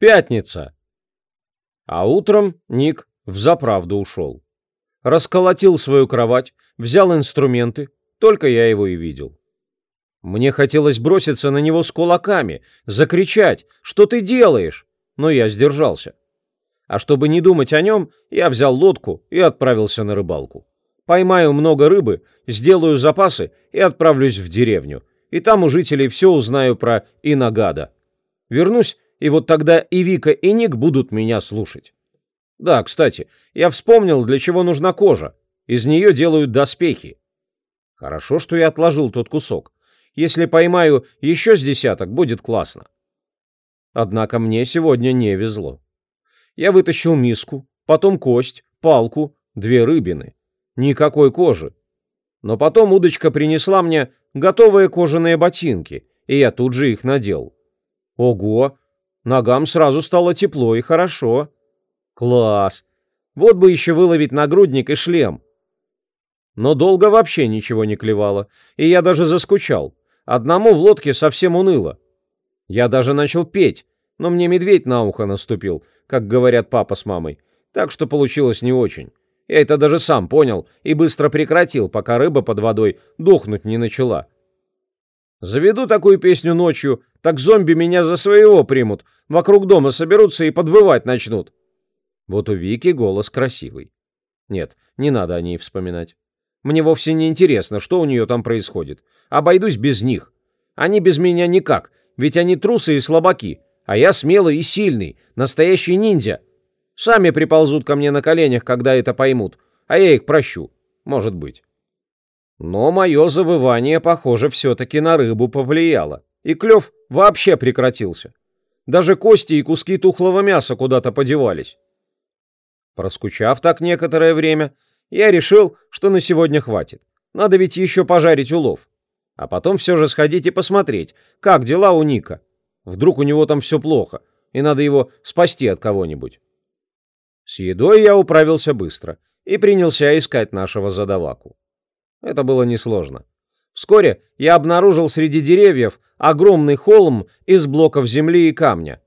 Пятница. А утром Ник взаправду ушел. Расколотил свою кровать, взял инструменты, только я его и видел. Мне хотелось броситься на него с кулаками, закричать, что ты делаешь, но я сдержался. А чтобы не думать о нем, я взял лодку и отправился на рыбалку. Поймаю много рыбы, сделаю запасы и отправлюсь в деревню. И там у жителей все узнаю про Инагада. Вернусь, и вот тогда и Вика, и Ник будут меня слушать. Да, кстати, я вспомнил, для чего нужна кожа. Из нее делают доспехи. Хорошо, что я отложил тот кусок. Если поймаю еще с десяток, будет классно. Однако мне сегодня не везло. Я вытащил миску, потом кость, палку, две рыбины. Никакой кожи. Но потом удочка принесла мне готовые кожаные ботинки, и я тут же их надел. Ого! Ногам сразу стало тепло и хорошо. Класс! Вот бы еще выловить нагрудник и шлем. Но долго вообще ничего не клевало, и я даже заскучал. Одному в лодке совсем уныло. Я даже начал петь, но мне медведь на ухо наступил, как говорят папа с мамой, так что получилось не очень. Я это даже сам понял и быстро прекратил, пока рыба под водой дохнуть не начала. Заведу такую песню ночью, так зомби меня за своего примут, вокруг дома соберутся и подвывать начнут. Вот у Вики голос красивый. Нет, не надо о ней вспоминать. Мне вовсе не интересно, что у нее там происходит. Обойдусь без них. Они без меня никак, ведь они трусы и слабаки, а я смелый и сильный, настоящий ниндзя. Сами приползут ко мне на коленях, когда это поймут, а я их прощу. Может быть. Но мое завывание, похоже, все-таки на рыбу повлияло, и клев вообще прекратился. Даже кости и куски тухлого мяса куда-то подевались. Проскучав так некоторое время, я решил, что на сегодня хватит. Надо ведь еще пожарить улов. А потом все же сходить и посмотреть, как дела у Ника. Вдруг у него там все плохо, и надо его спасти от кого-нибудь. С едой я управился быстро и принялся искать нашего задаваку. Это было несложно. Вскоре я обнаружил среди деревьев огромный холм из блоков земли и камня.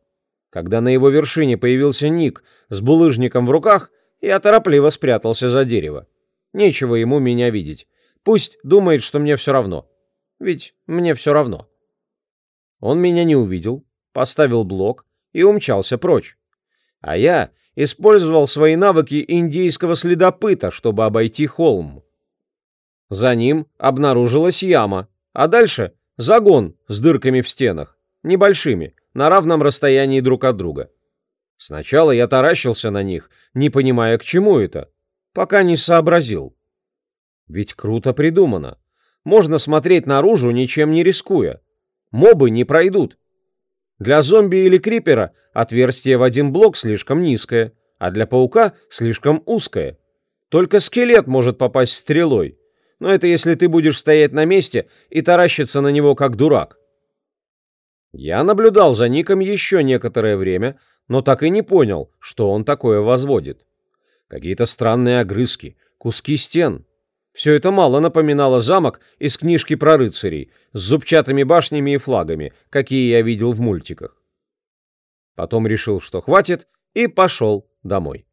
Когда на его вершине появился Ник с булыжником в руках, я торопливо спрятался за дерево. Нечего ему меня видеть. Пусть думает, что мне все равно. Ведь мне все равно. Он меня не увидел, поставил блок и умчался прочь. А я использовал свои навыки индейского следопыта, чтобы обойти холм. За ним обнаружилась яма, а дальше загон с дырками в стенах, небольшими, на равном расстоянии друг от друга. Сначала я таращился на них, не понимая, к чему это, пока не сообразил. Ведь круто придумано. Можно смотреть наружу, ничем не рискуя. Мобы не пройдут. Для зомби или крипера отверстие в один блок слишком низкое, а для паука слишком узкое. Только скелет может попасть стрелой, но это если ты будешь стоять на месте и таращиться на него как дурак. Я наблюдал за Ником еще некоторое время, но так и не понял, что он такое возводит. Какие-то странные огрызки, куски стен. Все это мало напоминало замок из книжки про рыцарей с зубчатыми башнями и флагами, какие я видел в мультиках. Потом решил, что хватит, и пошел домой.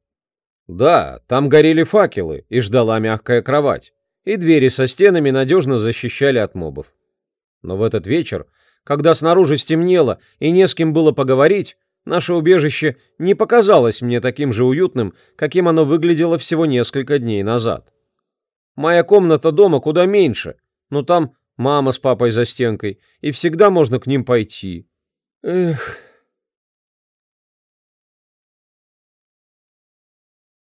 Да, там горели факелы и ждала мягкая кровать и двери со стенами надежно защищали от мобов. Но в этот вечер, когда снаружи стемнело и не с кем было поговорить, наше убежище не показалось мне таким же уютным, каким оно выглядело всего несколько дней назад. Моя комната дома куда меньше, но там мама с папой за стенкой, и всегда можно к ним пойти. Эх...